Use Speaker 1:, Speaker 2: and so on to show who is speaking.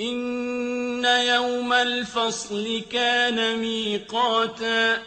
Speaker 1: إِنَّ يَوْمَ الْفَصْلِ كَانَ مِيقَاتًا